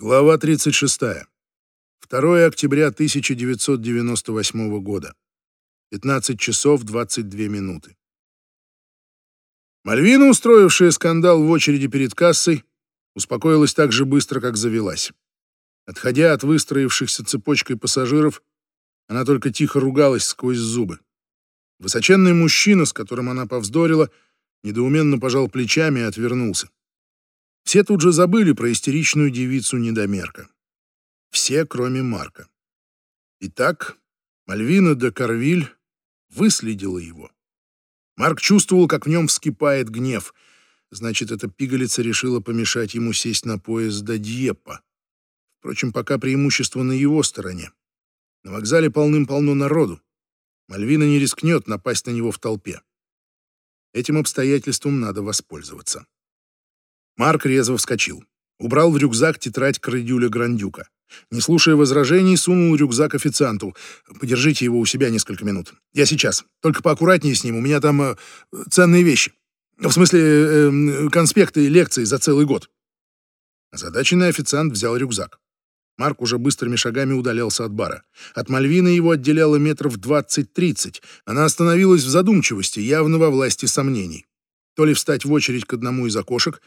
Глава 36. 2 октября 1998 года. 15 часов 22 минуты. Мальвина, устроившая скандал в очереди перед кассой, успокоилась так же быстро, как завелась. Отходя от выстроившихся цепочкой пассажиров, она только тихо ругалась сквозь зубы. Высоченный мужчина, с которым она повздорила, недоуменно пожал плечами и отвернулся. Все тут же забыли про истеричную девицу-недомерка. Все, кроме Марка. Итак, Мальвина де Карвиль выследила его. Марк чувствовал, как в нем вскипает гнев. Значит, эта пигалица решила помешать ему сесть на поезд до Дьеппа. Впрочем, пока преимущество на его стороне. На вокзале полным-полно народу. Мальвина не рискнет напасть на него в толпе. Этим обстоятельством надо воспользоваться. Марк резво вскочил. Убрал в рюкзак тетрадь Крадюля Грандюка. Не слушая возражений, сунул рюкзак официанту. «Подержите его у себя несколько минут. Я сейчас. Только поаккуратнее с ним, у меня там э, ценные вещи. В смысле, э, конспекты и лекции за целый год». Озадаченный официант взял рюкзак. Марк уже быстрыми шагами удалялся от бара. От Мальвины его отделяло метров 20-30. Она остановилась в задумчивости, явно во власти сомнений. То ли встать в очередь к одному из окошек,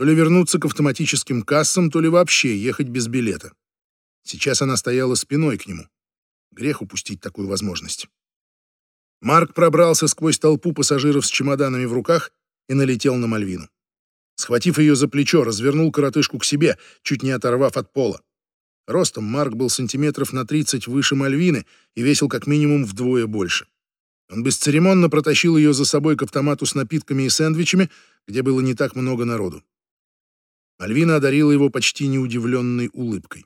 то ли вернуться к автоматическим кассам, то ли вообще ехать без билета. Сейчас она стояла спиной к нему. Грех упустить такую возможность. Марк пробрался сквозь толпу пассажиров с чемоданами в руках и налетел на Мальвину. Схватив ее за плечо, развернул коротышку к себе, чуть не оторвав от пола. Ростом Марк был сантиметров на 30 выше Мальвины и весил как минимум вдвое больше. Он бесцеремонно протащил ее за собой к автомату с напитками и сэндвичами, где было не так много народу. Мальвина одарила его почти неудивленной улыбкой.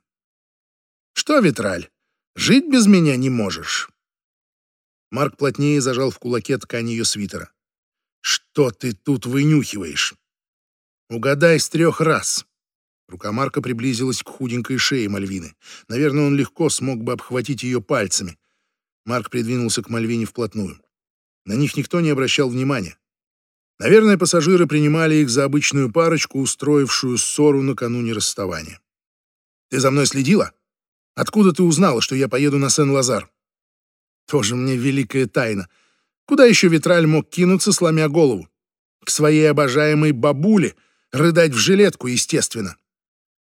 «Что, Витраль, жить без меня не можешь?» Марк плотнее зажал в кулаке ткань ее свитера. «Что ты тут вынюхиваешь?» «Угадай с трех раз». Рука Марка приблизилась к худенькой шее Мальвины. Наверное, он легко смог бы обхватить ее пальцами. Марк придвинулся к Мальвине вплотную. На них никто не обращал внимания. Наверное, пассажиры принимали их за обычную парочку, устроившую ссору накануне расставания. «Ты за мной следила? Откуда ты узнала, что я поеду на Сен-Лазар?» «Тоже мне великая тайна. Куда еще Витраль мог кинуться, сломя голову? К своей обожаемой бабуле, рыдать в жилетку, естественно.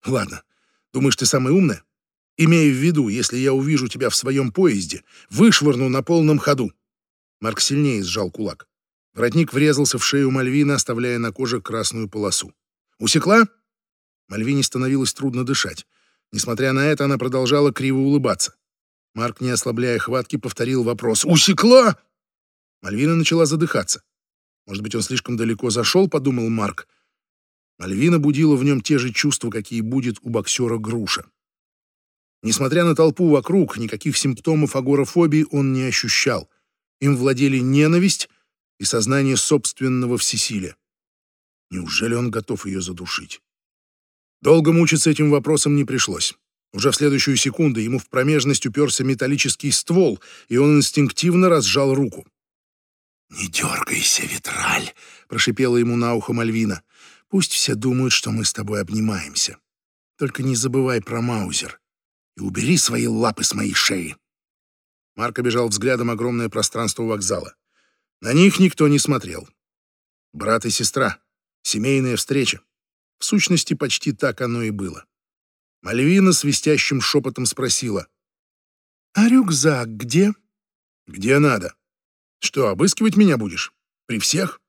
Ладно, думаешь, ты самая умная? Имею в виду, если я увижу тебя в своем поезде, вышвырну на полном ходу». Марк сильнее сжал кулак. Воротник врезался в шею Мальвины, оставляя на коже красную полосу. «Усекла?» Мальвине становилось трудно дышать. Несмотря на это, она продолжала криво улыбаться. Марк, не ослабляя хватки, повторил вопрос. «Усекла?» Мальвина начала задыхаться. «Может быть, он слишком далеко зашел?» — подумал Марк. Мальвина будила в нем те же чувства, какие будет у боксера Груша. Несмотря на толпу вокруг, никаких симптомов агорафобии он не ощущал. Им владели ненависть и сознание собственного всесилия. Неужели он готов ее задушить? Долго мучиться этим вопросом не пришлось. Уже в следующую секунду ему в промежность уперся металлический ствол, и он инстинктивно разжал руку. «Не дергайся, Витраль!» — прошипела ему на ухо Мальвина. «Пусть все думают, что мы с тобой обнимаемся. Только не забывай про Маузер и убери свои лапы с моей шеи». Марк обежал взглядом огромное пространство вокзала. На них никто не смотрел. Брат и сестра. Семейная встреча. В сущности, почти так оно и было. Мальвина свистящим шепотом спросила. «А рюкзак где?» «Где надо?» «Что, обыскивать меня будешь? При всех?»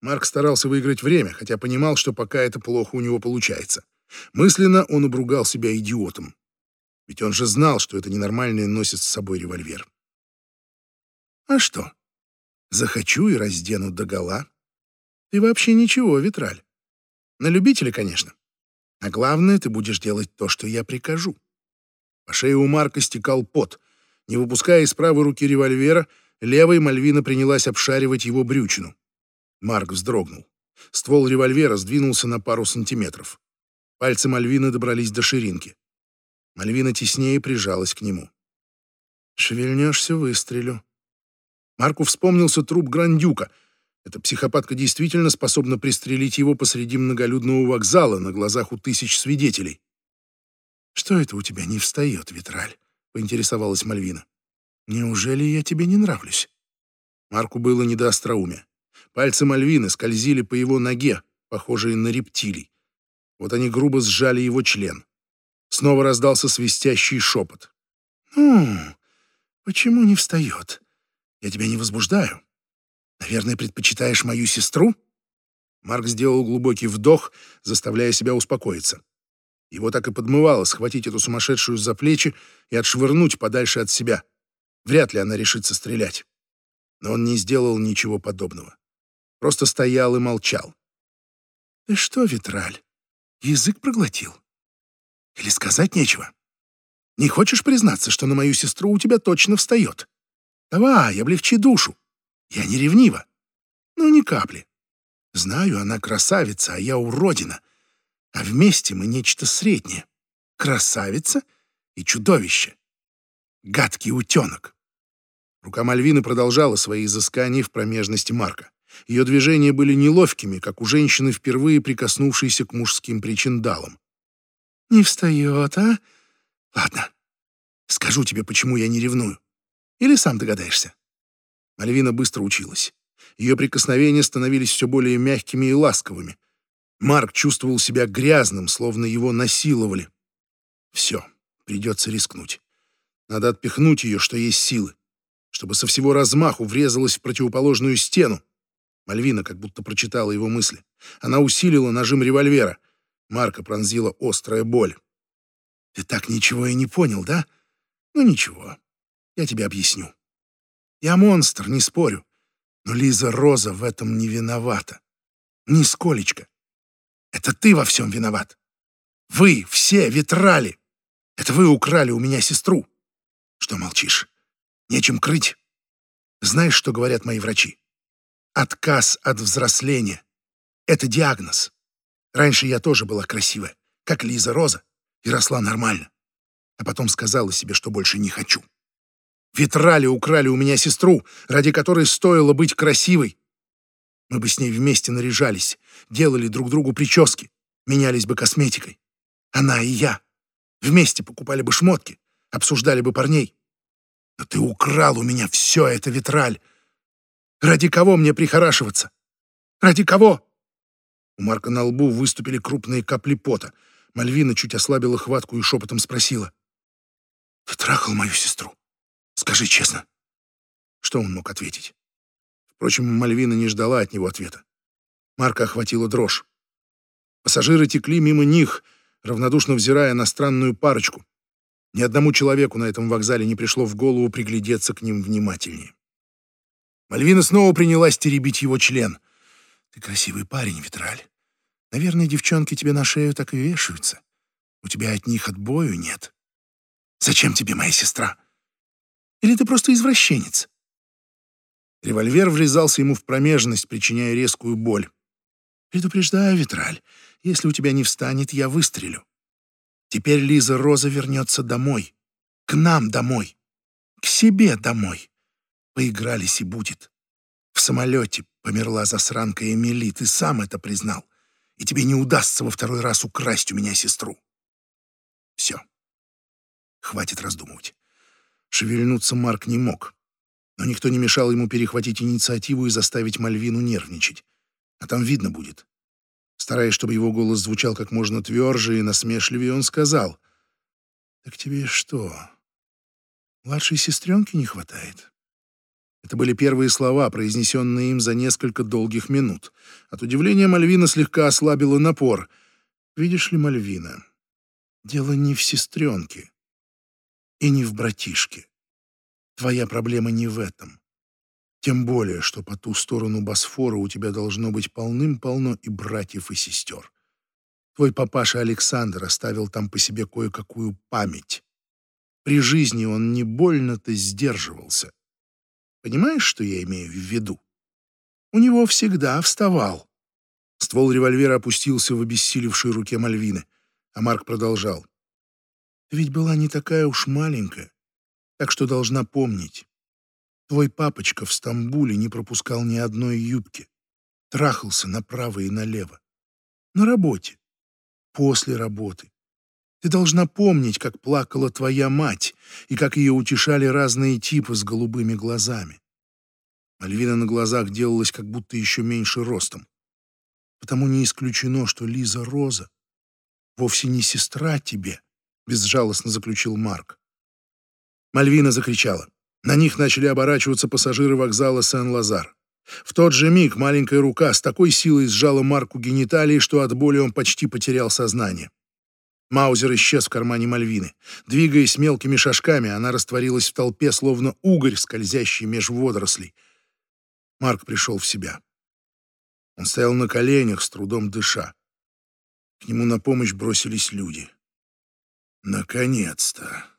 Марк старался выиграть время, хотя понимал, что пока это плохо у него получается. Мысленно он обругал себя идиотом. Ведь он же знал, что это ненормальное носит с собой револьвер. «А что? Захочу и раздену догола. Ты вообще ничего, Витраль. На любителя, конечно. А главное, ты будешь делать то, что я прикажу. По шее у Марка стекал пот. Не выпуская из правой руки револьвера, левой Мальвина принялась обшаривать его брючину. Марк вздрогнул. Ствол револьвера сдвинулся на пару сантиметров. Пальцы Мальвины добрались до ширинки. Мальвина теснее прижалась к нему. «Шевельнешься — выстрелю», Марку вспомнился труп Грандюка. Эта психопатка действительно способна пристрелить его посреди многолюдного вокзала на глазах у тысяч свидетелей. «Что это у тебя не встает, Витраль?» — поинтересовалась Мальвина. «Неужели я тебе не нравлюсь?» Марку было не до остроумия. Пальцы Мальвины скользили по его ноге, похожие на рептилий. Вот они грубо сжали его член. Снова раздался свистящий шепот. «Ну, почему не встает? Я тебя не возбуждаю. Наверное, предпочитаешь мою сестру?» Марк сделал глубокий вдох, заставляя себя успокоиться. Его так и подмывало схватить эту сумасшедшую за плечи и отшвырнуть подальше от себя. Вряд ли она решится стрелять. Но он не сделал ничего подобного. Просто стоял и молчал. «Ты что, Витраль, язык проглотил? Или сказать нечего? Не хочешь признаться, что на мою сестру у тебя точно встает? Давай, облегчи душу. Я не ревнива. Ну, ни капли. Знаю, она красавица, а я уродина. А вместе мы нечто среднее. Красавица и чудовище. Гадкий утенок. Рука Мальвины продолжала свои изыскания в промежности Марка. Ее движения были неловкими, как у женщины, впервые прикоснувшейся к мужским причиндалам. «Не встает, а? Ладно, скажу тебе, почему я не ревную. Или сам догадаешься?» Мальвина быстро училась. Ее прикосновения становились все более мягкими и ласковыми. Марк чувствовал себя грязным, словно его насиловали. Все, придется рискнуть. Надо отпихнуть ее, что есть силы, чтобы со всего размаху врезалась в противоположную стену. Мальвина как будто прочитала его мысли. Она усилила нажим револьвера. Марка пронзила острая боль. «Ты так ничего и не понял, да? Ну ничего, я тебе объясню. Я монстр, не спорю. Но Лиза Роза в этом не виновата. Нисколечко. Это ты во всем виноват. Вы все ветрали. Это вы украли у меня сестру. Что молчишь? Нечем крыть. Знаешь, что говорят мои врачи? Отказ от взросления. Это диагноз. Раньше я тоже была красивая, как Лиза Роза, и росла нормально. А потом сказала себе, что больше не хочу. Ветрали украли у меня сестру, ради которой стоило быть красивой. Мы бы с ней вместе наряжались, делали друг другу прически, менялись бы косметикой. Она и я. Вместе покупали бы шмотки, обсуждали бы парней. Но ты украл у меня все это, Витраль. Ради кого мне прихорашиваться? Ради кого? У Марка на лбу выступили крупные капли пота. Мальвина чуть ослабила хватку и шепотом спросила. «Ты трахал мою сестру? Скажи честно». Что он мог ответить? Впрочем, Мальвина не ждала от него ответа. Марка охватила дрожь. Пассажиры текли мимо них, равнодушно взирая на странную парочку. Ни одному человеку на этом вокзале не пришло в голову приглядеться к ним внимательнее. Мальвина снова принялась теребить его член. «Ты красивый парень, Витраль. Наверное, девчонки тебе на шею так и вешаются. У тебя от них отбою нет. Зачем тебе моя сестра? Или ты просто извращенец?» Револьвер врезался ему в промежность, причиняя резкую боль. «Предупреждаю, Витраль, если у тебя не встанет, я выстрелю. Теперь Лиза Роза вернется домой. К нам домой. К себе домой. Поигрались и будет. В самолете померла засранка Эмили, ты сам это признал. И тебе не удастся во второй раз украсть у меня сестру. Все. Хватит раздумывать. Шевельнуться Марк не мог. Но никто не мешал ему перехватить инициативу и заставить Мальвину нервничать. А там видно будет. Стараясь, чтобы его голос звучал как можно тверже и насмешливее, он сказал. «Так тебе что, младшей сестренки не хватает?» Это были первые слова, произнесенные им за несколько долгих минут. От удивления Мальвина слегка ослабила напор. «Видишь ли, Мальвина, дело не в сестренке и не в братишке. Твоя проблема не в этом. Тем более, что по ту сторону Босфора у тебя должно быть полным-полно и братьев, и сестер. Твой папаша Александр оставил там по себе кое-какую память. При жизни он не больно-то сдерживался. Понимаешь, что я имею в виду? У него всегда вставал. Ствол револьвера опустился в обессилевшей руке Мальвины, а Марк продолжал. Ведь была не такая уж маленькая, так что должна помнить. Твой папочка в Стамбуле не пропускал ни одной юбки. Трахался направо и налево. На работе. После работы. Ты должна помнить, как плакала твоя мать и как ее утешали разные типы с голубыми глазами. Мальвина на глазах делалась как будто еще меньше ростом. Потому не исключено, что Лиза Роза вовсе не сестра тебе, безжалостно заключил Марк. Мальвина закричала. На них начали оборачиваться пассажиры вокзала Сен-Лазар. В тот же миг маленькая рука с такой силой сжала Марку гениталии, что от боли он почти потерял сознание. Маузер исчез в кармане Мальвины. Двигаясь мелкими шажками, она растворилась в толпе, словно угорь, скользящий меж водорослей. Марк пришел в себя. Он стоял на коленях, с трудом дыша. К нему на помощь бросились люди. «Наконец-то!»